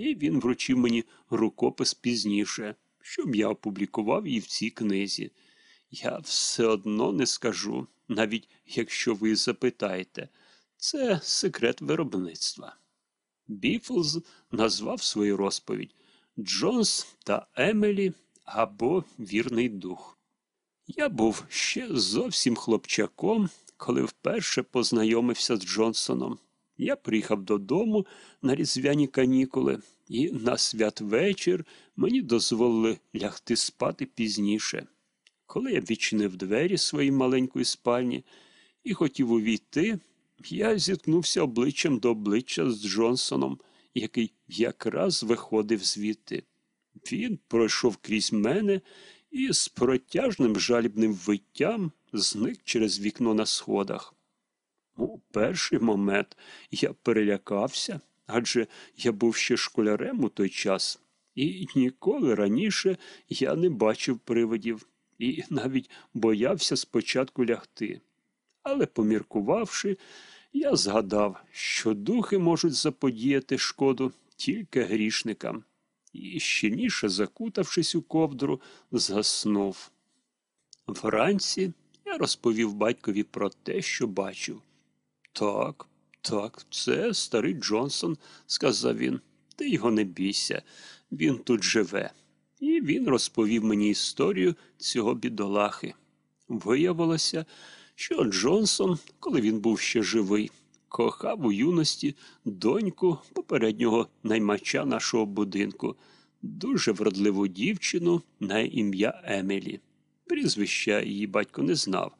і він вручив мені рукопис пізніше, щоб я опублікував її в цій книзі. Я все одно не скажу, навіть якщо ви запитаєте. Це секрет виробництва. Біфлз назвав свою розповідь Джонс та Емелі або Вірний дух. Я був ще зовсім хлопчаком, коли вперше познайомився з Джонсоном. Я приїхав додому на різдвяні канікули, і на святвечір мені дозволили лягти спати пізніше. Коли я відчинив двері своєї маленької спальні і хотів увійти, я зіткнувся обличчям до обличчя з Джонсоном, який якраз виходив звідти. Він пройшов крізь мене і з протяжним жалібним виттям зник через вікно на сходах. У перший момент я перелякався, адже я був ще школярем у той час, і ніколи раніше я не бачив привидів і навіть боявся спочатку лягти. Але, поміркувавши, я згадав, що духи можуть заподіяти шкоду тільки грішникам, і щільніше закутавшись у ковдру, заснув. Вранці я розповів батькові про те, що бачив. Так, так, це старий Джонсон, сказав він. Ти його не бійся, він тут живе. І він розповів мені історію цього бідолахи. Виявилося, що Джонсон, коли він був ще живий, кохав у юності доньку попереднього наймача нашого будинку, дуже вродливу дівчину на ім'я Емілі. Прізвища її батько не знав.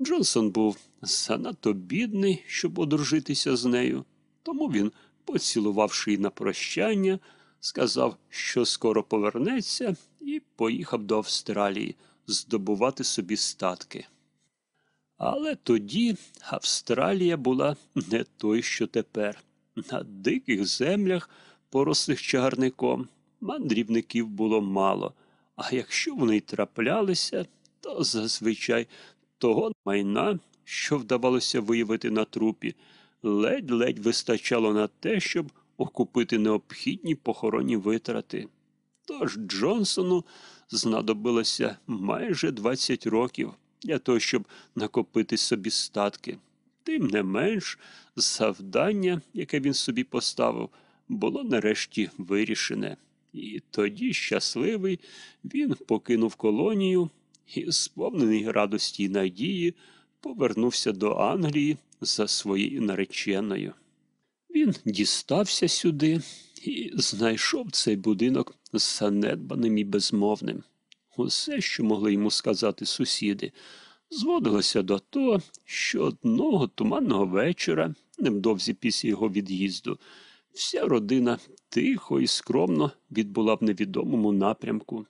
Джонсон був занадто бідний, щоб одружитися з нею, тому він, поцілувавши її на прощання, сказав, що скоро повернеться, і поїхав до Австралії здобувати собі статки. Але тоді Австралія була не той, що тепер. На диких землях, порослих чагарником, мандрівників було мало, а якщо вони й траплялися, то зазвичай того майна, що вдавалося виявити на трупі, ледь-ледь вистачало на те, щоб окупити необхідні похоронні витрати. Тож Джонсону знадобилося майже 20 років для того, щоб накопити собі статки. Тим не менш, завдання, яке він собі поставив, було нарешті вирішене. І тоді, щасливий, він покинув колонію і, сповнений радості й надії, повернувся до Англії за своєю нареченою. Він дістався сюди і знайшов цей будинок занедбаним і безмовним. Усе, що могли йому сказати сусіди, зводилося до того, що одного туманного вечора, невдовзі після його від'їзду, вся родина тихо і скромно відбула в невідомому напрямку.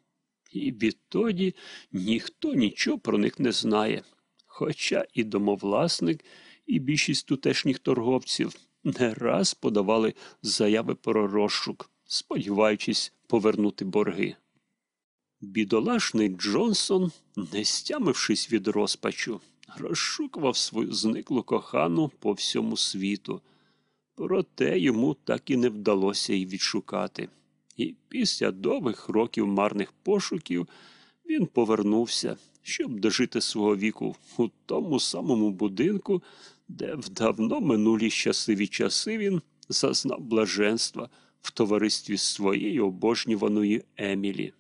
І відтоді ніхто нічого про них не знає. Хоча і домовласник, і більшість тутешніх торговців не раз подавали заяви про розшук, сподіваючись повернути борги. Бідолашний Джонсон, не стямившись від розпачу, розшукував свою зниклу кохану по всьому світу. Проте йому так і не вдалося її відшукати. І після довгих років марних пошуків він повернувся, щоб дожити свого віку у тому самому будинку, де в давно минулі щасливі часи він зазнав блаженства в товаристві своєї обожнюваної Емілі.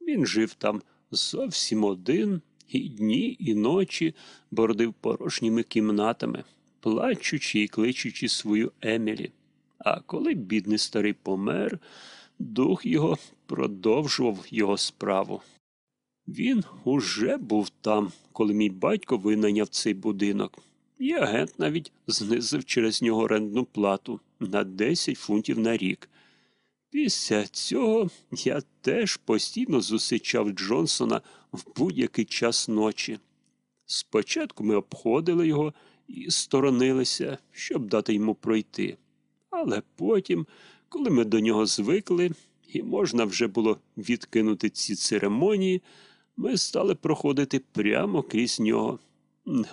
Він жив там зовсім один, і дні, і ночі бордив порожніми кімнатами, плачучи і кличучи свою Емілі. А коли бідний старий помер, дух його продовжував його справу. Він уже був там, коли мій батько винайняв цей будинок, і агент навіть знизив через нього орендну плату на 10 фунтів на рік. Після цього я теж постійно зусичав Джонсона в будь-який час ночі. Спочатку ми обходили його і сторонилися, щоб дати йому пройти. Але потім, коли ми до нього звикли, і можна вже було відкинути ці церемонії, ми стали проходити прямо крізь нього.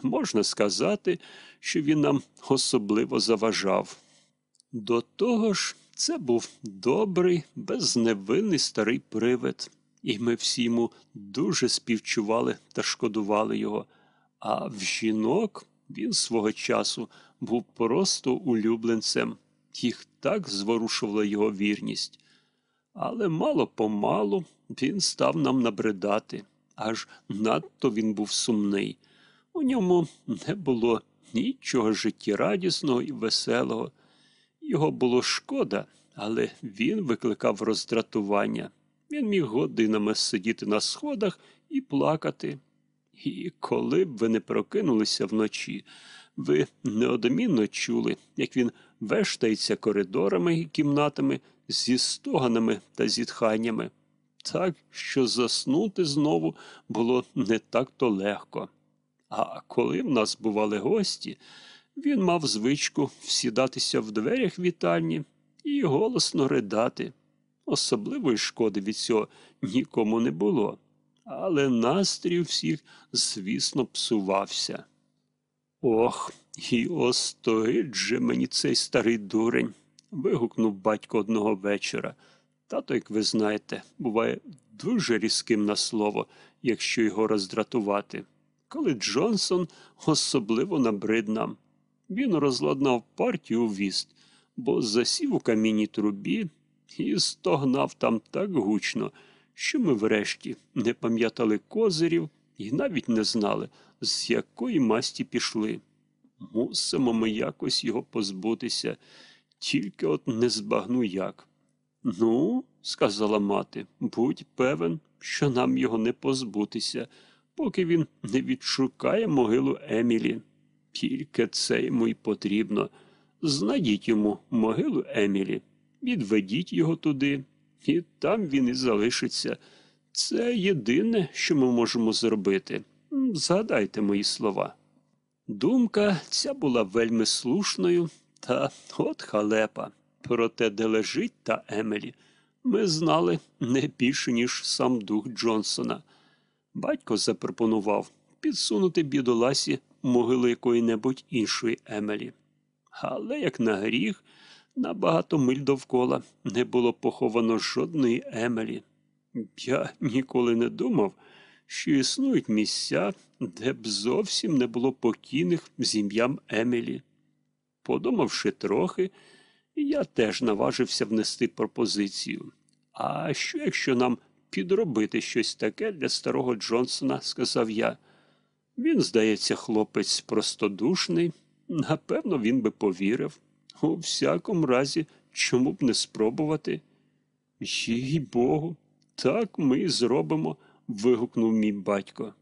Можна сказати, що він нам особливо заважав. До того ж, Це був добрий, безневинний старий привид, і ми всі йому дуже співчували та шкодували його. А в жінок він свого часу був просто улюбленцем, їх так зворушувала його вірність. Але мало помалу він став нам набридати, аж надто він був сумний. У ньому не було нічого життєрадісного і веселого. Його було шкода, але він викликав роздратування. Він міг годинами сидіти на сходах і плакати. І коли б ви не прокинулися вночі, ви неодмінно чули, як він вештається коридорами і кімнатами зі стоганами та зітханнями, так що заснути знову було не так-то легко. А коли в нас бували гості, він мав звичку всідатися в дверях вітальні і голосно ридати. Особливої шкоди від цього нікому не було, але настрій всіх, звісно, псувався. Ох, і остогид же мені цей старий дурень. вигукнув батько одного вечора. Тато, як ви знаєте, буває дуже різким на слово, якщо його роздратувати. Коли Джонсон особливо набрид нам. Він розладнав партію у віст, бо засів у камінній трубі і стогнав там так гучно, що ми врешті не пам'ятали козирів і навіть не знали, з якої масті пішли. Мусимо ми якось його позбутися, тільки от не збагну як. Ну, сказала мати, будь певен, що нам його не позбутися, поки він не відшукає могилу Емілі. Тільки це йому й потрібно. Знайдіть йому могилу Емілі, відведіть його туди, і там він і залишиться. Це єдине, що ми можемо зробити. Згадайте мої слова. Думка ця була вельми слушною, та от халепа. Проте, де лежить та Емелі, ми знали не більше, ніж сам дух Джонсона. Батько запропонував підсунути бідоласі могили якої-небудь іншої Емелі. Але, як на гріх, на багато миль довкола не було поховано жодної Емелі. Я ніколи не думав, що існують місця, де б зовсім не було покійних з ім'ям Емілі. Подумавши трохи, я теж наважився внести пропозицію. А що, якщо нам підробити щось таке для старого Джонсона, сказав я. Він, здається, хлопець простодушний. Напевно, він би повірив. У всякому разі, чому б не спробувати? Їй Богу, так ми зробимо, вигукнув мій батько.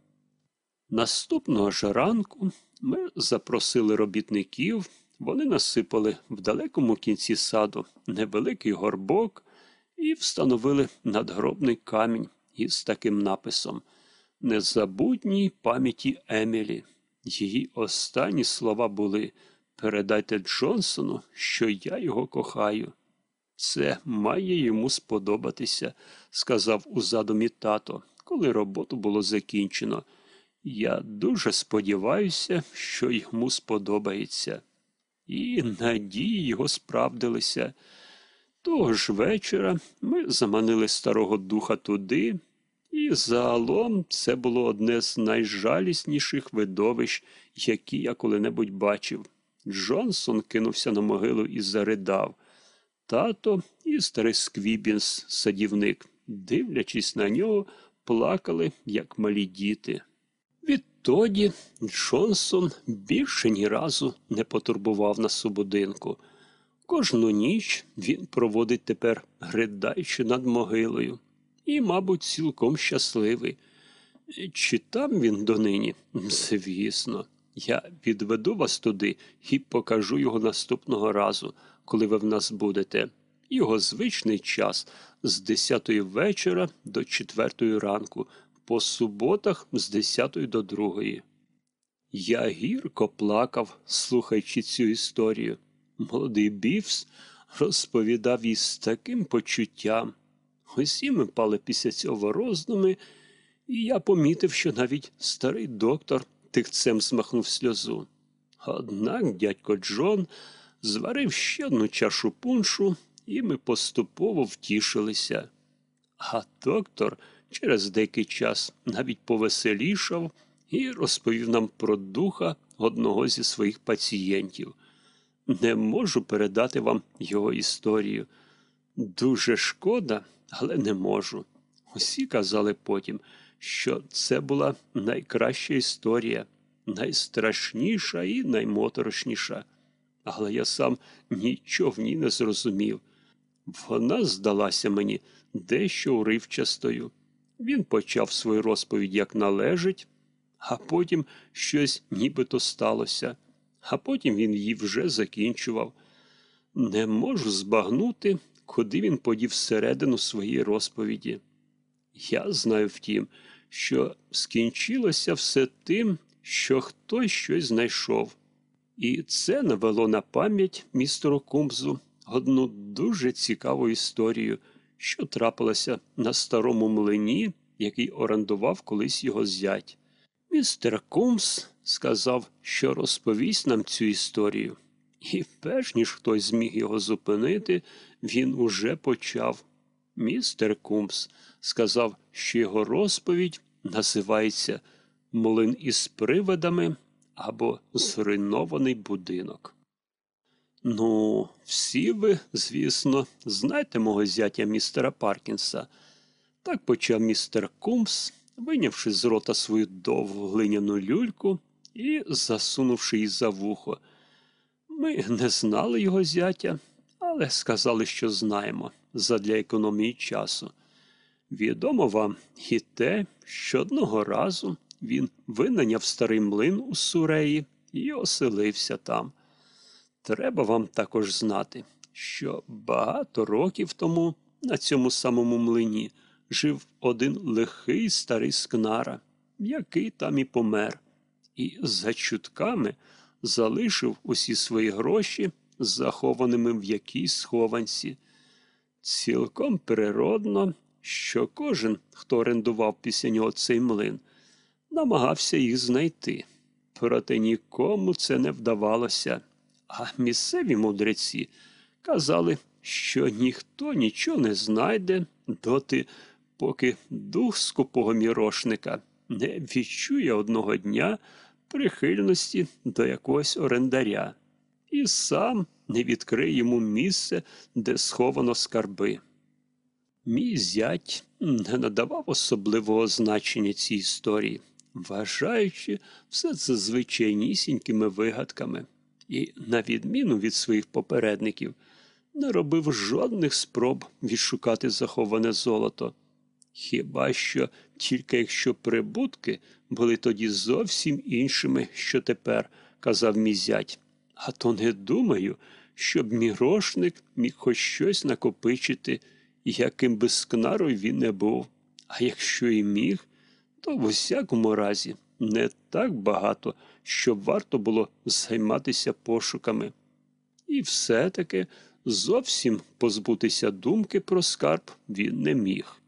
Наступного ж ранку ми запросили робітників, вони насипали в далекому кінці саду невеликий горбок і встановили надгробний камінь із таким написом Незабутній пам'яті Емілі. Її останні слова були Передайте Джонсону, що я його кохаю. Це має йому сподобатися, сказав у задумі тато, коли роботу було закінчено. Я дуже сподіваюся, що йому сподобається. І надії його справдилися. Того ж вечора ми заманили старого духа туди, і загалом це було одне з найжалісніших видовищ, які я коли-небудь бачив. Джонсон кинувся на могилу і заридав. Тато і старий Сквібінс, садівник, дивлячись на нього, плакали, як малі діти. Відтоді Джонсон більше ні разу не потурбував нас у будинку. Кожну ніч він проводить тепер, ридаючи над могилою, і, мабуть, цілком щасливий. Чи там він донині? Звісно, я відведу вас туди і покажу його наступного разу, коли ви в нас будете. Його звичний час з десятої вечора до четвертої ранку, по суботах з десятої до другої. Я гірко плакав, слухаючи цю історію. Молодий Бівс розповідав їй з таким почуттям. Усі ми пали після цього роздуми, і я помітив, що навіть старий доктор тихцем змахнув сльозу. Однак дядько Джон зварив ще одну чашу пуншу і ми поступово втішилися. А доктор через деякий час навіть повеселішав і розповів нам про духа одного зі своїх пацієнтів. Не можу передати вам його історію. Дуже шкода, але не можу. Усі казали потім, що це була найкраща історія, найстрашніша і наймоторошніша. Але я сам нічого в ній не зрозумів. Вона здалася мені дещо уривчастою. Він почав свою розповідь як належить, а потім щось нібито сталося, а потім він її вже закінчував. Не можу збагнути, куди він подів всередину своєї розповіді. Я знаю втім, що скінчилося все тим, що хтось щось знайшов. І це навело на пам'ять містеру Кумзу одну дуже цікаву історію, що трапилася на старому млині, який орендував колись його зять. Містер Кумс сказав, що розповість нам цю історію. І перш ніж хтось зміг його зупинити, він уже почав. Містер Кумс сказав, що його розповідь називається Млин із привидами або Зруйнований будинок. Ну, всі ви, звісно, знаєте мого зятя містера Паркінса. Так почав містер Кумс, вийнявши з рота свою довгу глиняну люльку і засунувши її за вухо. Ми не знали його зятя, але сказали, що знаємо задля економії часу. Відомо вам і те, що одного разу він винайняв старий млин у Суреї і оселився там. Треба вам також знати, що багато років тому на цьому самому млині жив один лихий старий скнара, який там і помер, і за чутками залишив усі свої гроші захованими в якійсь схованці. Цілком природно, що кожен, хто орендував після нього цей млин, намагався їх знайти. Проте нікому це не вдавалося. А місцеві мудреці казали, що ніхто нічого не знайде доти, поки дух скупого мірошника не відчує одного дня прихильності до якогось орендаря і сам не відкриє йому місце, де сховано скарби. Мій зять не надавав особливого значення цій історії, вважаючи все це звичайнісінькими вигадками і, на відміну від своїх попередників, не робив жодних спроб відшукати заховане золото. Хіба що тільки якщо прибутки були тоді зовсім іншими, що тепер, казав мій зять. А то не думаю, щоб мірошник міг хоч щось накопичити, яким би скнарою він не був. А якщо і міг, то в усякому разі не так багато, щоб варто було займатися пошуками. І все-таки зовсім позбутися думки про скарб він не міг.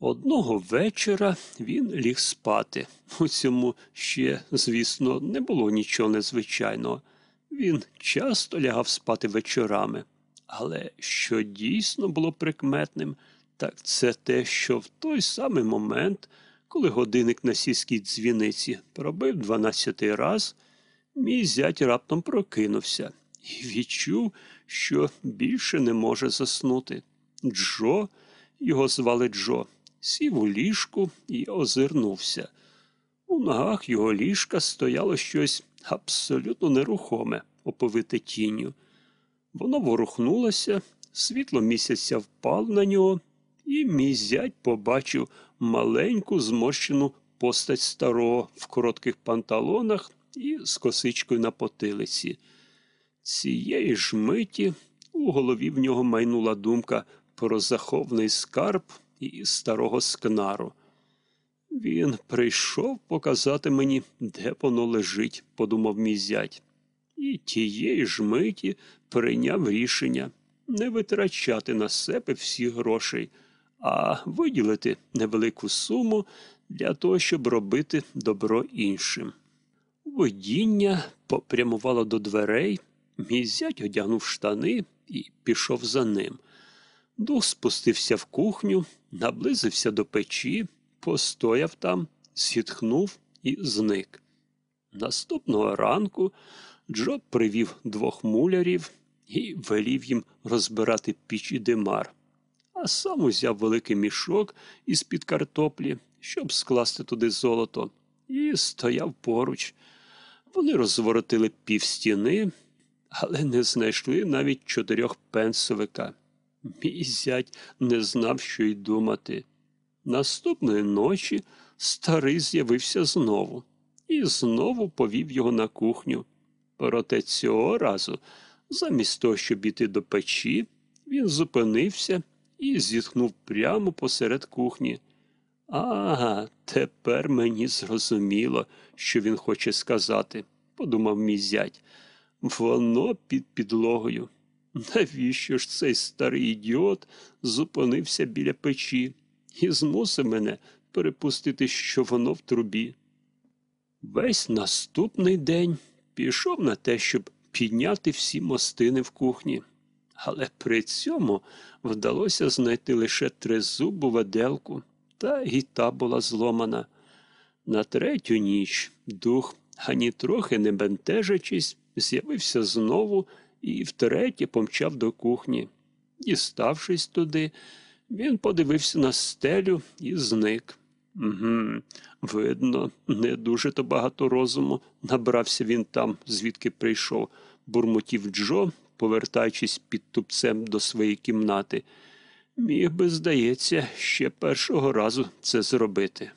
Одного вечора він ліг спати. У цьому ще, звісно, не було нічого незвичайного. Він часто лягав спати вечорами. Але що дійсно було прикметним, так це те, що в той самий момент, коли годинник на сільській дзвіниці пробив дванадцятий раз, мій зять раптом прокинувся і відчув, що більше не може заснути. Джо, його звали Джо, сів у ліжку і озирнувся. У ногах його ліжка стояло щось абсолютно нерухоме, оповите тінню. Воно ворухнулося, світло місяця впало на нього, і мій зять побачив маленьку зморщену постать старого в коротких панталонах і з косичкою на потилиці. Цієї ж миті у голові в нього майнула думка про заховний скарб і старого скнару. Він прийшов показати мені, де воно лежить, подумав мій зять, і тієї ж миті прийняв рішення не витрачати на себе всі грошей, а виділити невелику суму для того, щоб робити добро іншим. Водіння попрямувало до дверей, Мій зять одягнув штани і пішов за ним. Дух спустився в кухню, наблизився до печі, постояв там, зітхнув і зник. Наступного ранку Джо привів двох мулярів і велів їм розбирати піч і димар, а сам узяв великий мішок із-під картоплі, щоб скласти туди золото, і стояв поруч. Вони розворотили півстіни, але не знайшли навіть чотирьох пенсовика. Мій зять не знав, що й думати. Наступної ночі старий з'явився знову і знову повів його на кухню. Проте цього разу, замість того, щоб іти до печі, він зупинився і зітхнув прямо посеред кухні. Ага, тепер мені зрозуміло, що він хоче сказати, подумав мій зять. Воно під підлогою. Навіщо ж цей старий ідіот зупинився біля печі і змусив мене перепустити, що воно в трубі? Весь наступний день пішов на те, щоб підняти всі мостини в кухні, але при цьому вдалося знайти лише тризубу веделку, та і та була зломана. На третю ніч дух, ані трохи не бентежачись, з'явився знову і втретє помчав до кухні. Діставшись туди, він подивився на стелю і зник. Угу, видно, не дуже то багато розуму набрався він там, звідки прийшов, бурмотів Джо, повертаючись під тупцем до своєї кімнати. Міг би, здається, ще першого разу це зробити.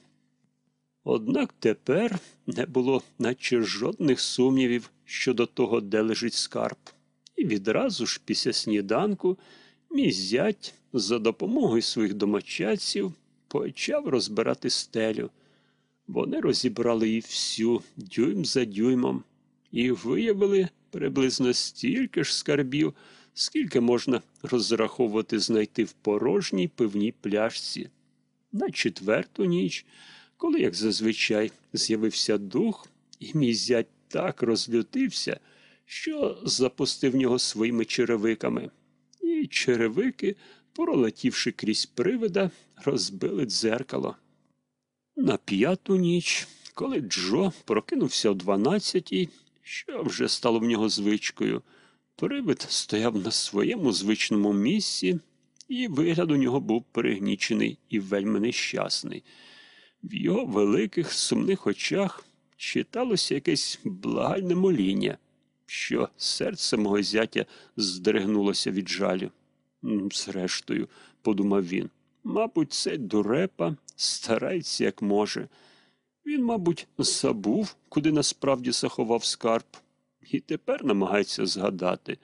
Однак тепер не було наче жодних сумнівів щодо того, де лежить скарб. І відразу ж після сніданку мій зять за допомогою своїх домочадців почав розбирати стелю. Вони розібрали її всю дюйм за дюймом і виявили приблизно стільки ж скарбів, скільки можна розраховувати знайти в порожній пивній пляшці. На четверту ніч, коли, як зазвичай, з'явився дух, і мій зять так розлютився, що запустив нього своїми черевиками. І черевики, пролетівши крізь привида, розбили дзеркало. На п'яту ніч, коли Джо прокинувся о дванадцятій, що вже стало в нього звичкою, привид стояв на своєму звичному місці, і вигляд у нього був перегнічений і вельми нещасний. В його великих сумних очах читалося якесь благальне моління, що серце мого зятя здригнулося від жалю. Зрештою, подумав він, мабуть, цей дурепа старається, як може. Він, мабуть, забув, куди насправді заховав скарб, і тепер намагається згадати.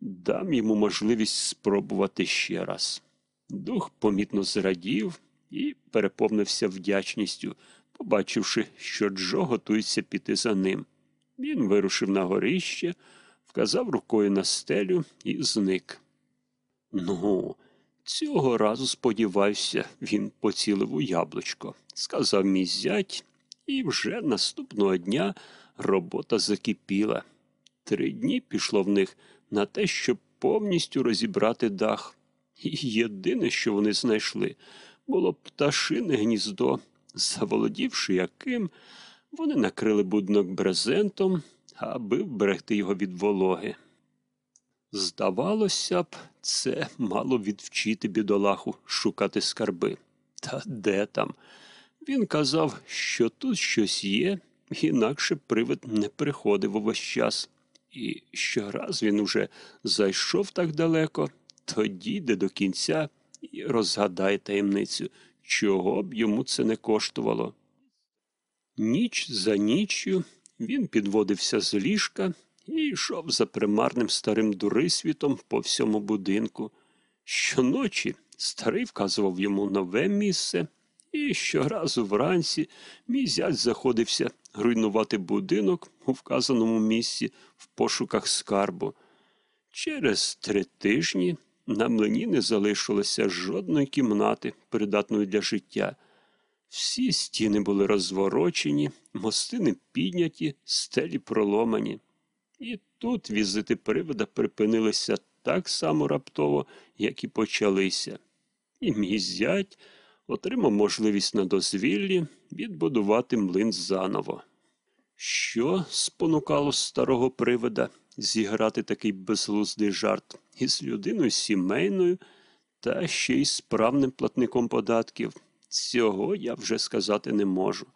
Дам йому можливість спробувати ще раз. Дух помітно зрадів і переповнився вдячністю, побачивши, що Джо готується піти за ним. Він вирушив на горище, вказав рукою на стелю і зник. Ну, цього разу, сподіваюся, він поцілив у яблучко, сказав мій зять, і вже наступного дня робота закипіла. Три дні пішло в них на те, щоб повністю розібрати дах. І єдине, що вони знайшли, було пташине гніздо, заволодівши яким, вони накрили будинок брезентом, аби вберегти його від вологи. Здавалося б, це мало відвчити бідолаху шукати скарби. Та де там? Він казав, що тут щось є, інакше привид не приходив увесь час. І щораз він уже зайшов так далеко, то дійде до кінця і розгадає таємницю, чого б йому це не коштувало. Ніч за ніччю він підводився з ліжка і йшов за примарним старим дурисвітом по всьому будинку. Щоночі старий вказував йому нове місце, і щоразу вранці мій зять заходився руйнувати будинок у вказаному місці в пошуках скарбу. Через три тижні на млині не залишилося жодної кімнати, придатної для життя. Всі стіни були розворочені, мостини підняті, стелі проломані. І тут візити привида припинилися так само раптово, як і почалися. І мій зять отримав можливість на дозвіллі відбудувати млин заново. Що спонукало старого привида зіграти такий безглуздий жарт із людиною сімейною та ще й справним платником податків? Цього я вже сказати не можу.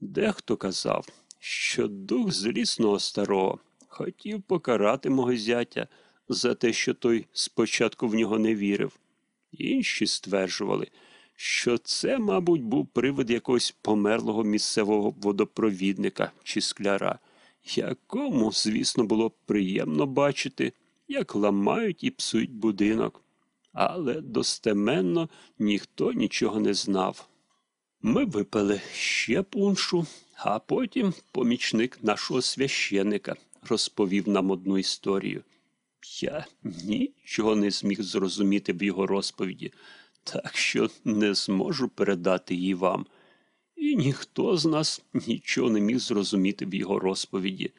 Дехто казав, що дух злісного старого хотів покарати мого зятя за те, що той спочатку в нього не вірив. Інші стверджували, що це, мабуть, був привид якогось померлого місцевого водопровідника чи скляра, якому, звісно, було приємно бачити, як ламають і псують будинок. Але достеменно ніхто нічого не знав. Ми випили ще пуншу, а потім помічник нашого священика розповів нам одну історію. Я нічого не зміг зрозуміти в його розповіді, так що не зможу передати її вам. І ніхто з нас нічого не міг зрозуміти в його розповіді.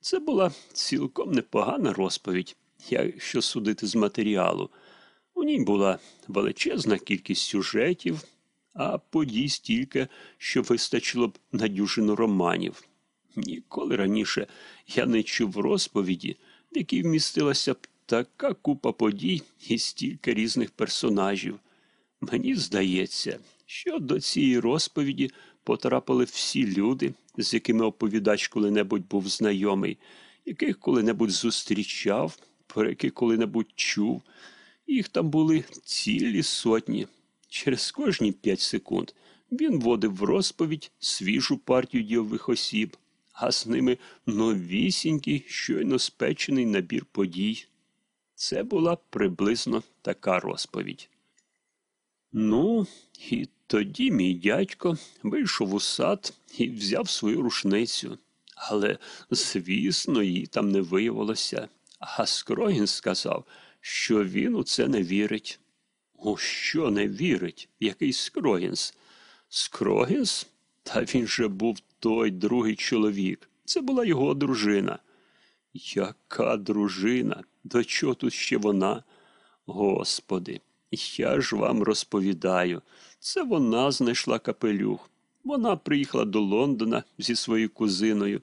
Це була цілком непогана розповідь, якщо судити з матеріалу. У ній була величезна кількість сюжетів, а подій стільки, що вистачило б на дюжину романів. Ніколи раніше я не чув розповіді, в якій вмістилася б така купа подій і стільки різних персонажів. Мені здається, що до цієї розповіді потрапили всі люди, з якими оповідач коли-небудь був знайомий, яких коли-небудь зустрічав, про яких коли-небудь чув. Їх там були цілі сотні. Через кожні п'ять секунд він вводив в розповідь свіжу партію ділових осіб, а з ними новісінький, щойно спечений набір подій. Це була приблизно така розповідь. Ну, і тоді мій дядько вийшов у сад і взяв свою рушницю. Але, звісно, її там не виявилося. А Скрогінс сказав, що він у це не вірить. У що не вірить? Який Скрогінс? Скрогінс? Та він же був той другий чоловік. Це була його дружина. Яка дружина? До чого тут ще вона? Господи, я ж вам розповідаю. Це вона знайшла капелюх. Вона приїхала до Лондона зі своєю кузиною.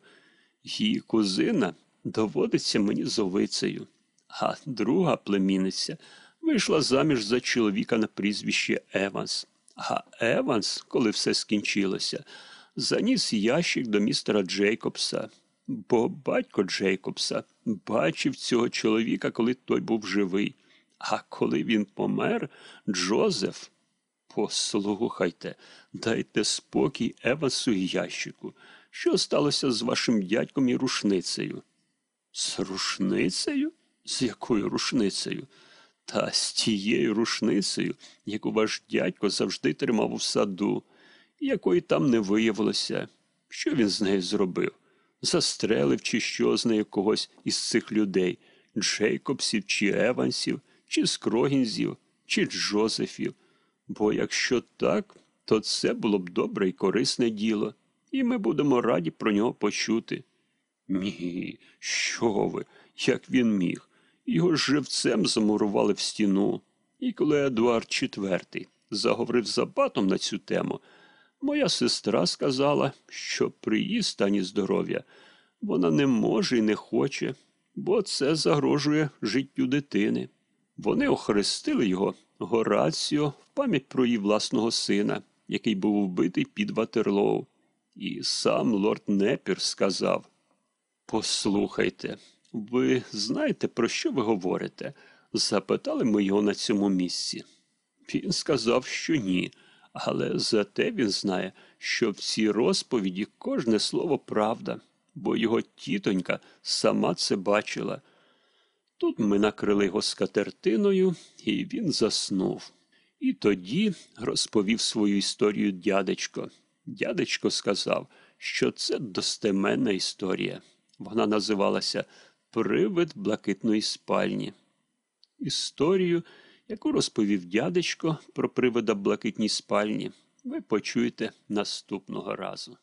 Її кузина доводиться мені зовицею, а друга племінниця вийшла заміж за чоловіка на прізвище Еванс. А Еванс, коли все скінчилося, заніс ящик до містера Джейкобса, бо батько Джейкобса бачив цього чоловіка, коли той був живий. А коли він помер, Джозеф. Послухайте, дайте спокій Евансу ящику. Що сталося з вашим дядьком і рушницею? З рушницею? З якою рушницею? Та з тією рушницею, яку ваш дядько завжди тримав у саду, якої там не виявилося. Що він з нею зробив? Застрелив чи що з нею когось із цих людей Джейкобсів чи Евансів, чи Скрогінзів, чи Джозефів. Бо якщо так, то це було б добре і корисне діло, і ми будемо раді про нього почути. Ні, що ви, як він міг? Його живцем замурували в стіну. І коли Едуард IV заговорив за батом на цю тему, моя сестра сказала, що при її стані здоров'я вона не може і не хоче, бо це загрожує життю дитини. Вони охрестили його Гораціо в пам'ять про її власного сина, який був вбитий під Ватерлоу. І сам лорд Непір сказав Послухайте, ви знаєте, про що ви говорите? Запитали ми його на цьому місці. Він сказав, що ні, але зате він знає, що в цій розповіді кожне слово правда, бо його тітонька сама це бачила. Тут ми накрили його скатертиною, і він заснув. І тоді розповів свою історію дядечко. Дядечко сказав, що це достеменна історія. Вона називалася Привид блакитної спальні. Історію, яку розповів дядечко про привида блакитній спальні, ви почуєте наступного разу.